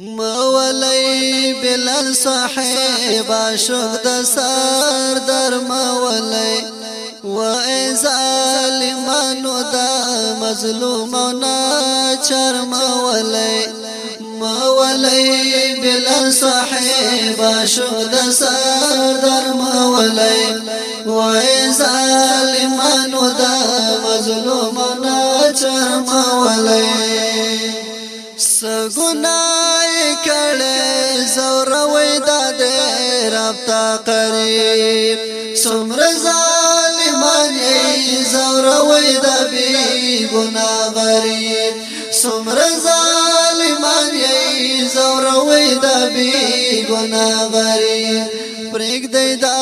مولای بلال صاحب شوق د سر در مولای و ظالمانو د مظلومانو چرم مولای مولای بلال صاحب شوق د سر در مولای و ظالمانو د مظلومانو چرم مولای سګنا کړي زور وې د دې رب تا قریب سمر ظالمان زور وې د بي ګنا غریب سمر ظالمان زور وې د بي ګنا غریب پرېګ دې دا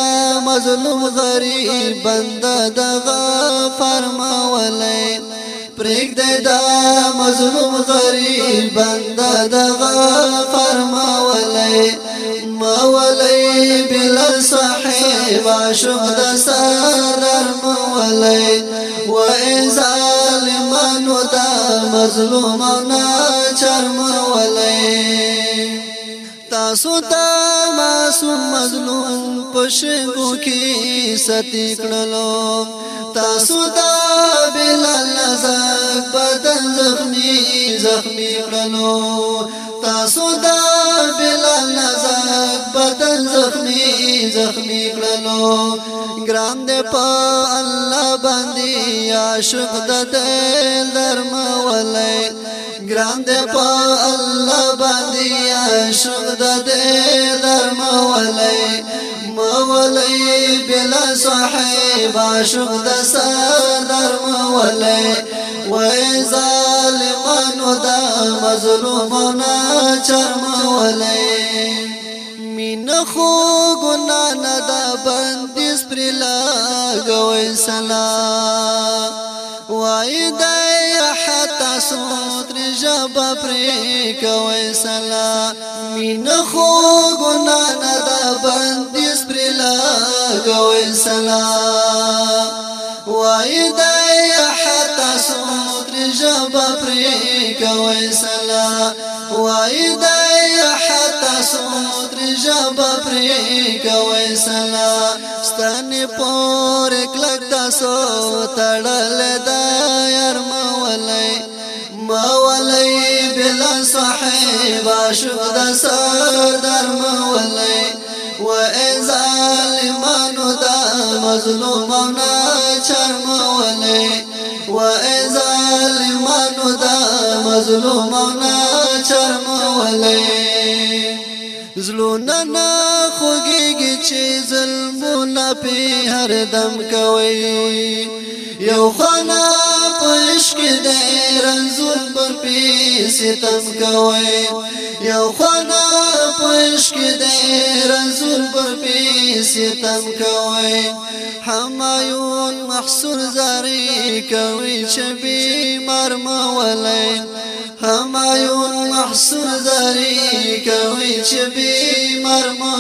مظلوم غریب بنده دغه فرمولای پریک دے دا مظلوم غریب بندہ دغا فرما ولی ما ولی بلا صحیب عاشق دا سرر ما ولی و این ظالمانو دا مظلومانا چرم ولی تاسو تا معصوم مظلوم پشگو کی ستی کڑلو تاسو تا پاک بدن زخمی زخمی کړلو تاسو دا بلال نازک بدن زخمی زخمی کړلو ګران دې په الله باندې عاشق د درم ولای ګران دې په الله باندې عاشق د درم ولای مولای بلا صاحب معشوق د سردار مولای وای ظالمانو د مظلومانو چرم ولای مین خو ګنا نه د بندي سپرلا غوي سلام وای دای تاسو تر جب پرې کوي سلا مين خو ګنا نه د باندې پر لا کوي سلا وای د حتا سو تر جب پرې کوي سلا وای د حتا سو تر جب پرې کوي سلا ستنه پور کلک تاسو تړل دا ير مولای مولای بلا صاحب عاشق د سردار مولای و ظالمانو د مظلومانو چرم مولای و ظالمانو د مظلومانو چرم مولای زلونه نه خوږیږي چې ظلمونه پې هر دم کوي یو خانه په عشق دی رنځور پر پې ستم کوي یو خانه په عشق دی رنځور پر پې ستم کوي حمایون محصور زاری کوي چې بیمار مولای همایون محصور زری کوي چې بیمار ما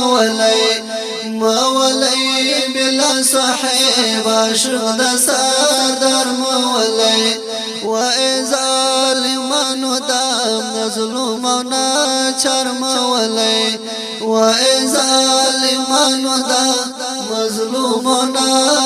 مولای بلا صاحب عاشق د سردار مولای و ظالمانو د ظلم او ناچار مولای و ظالمانو د مظلومانو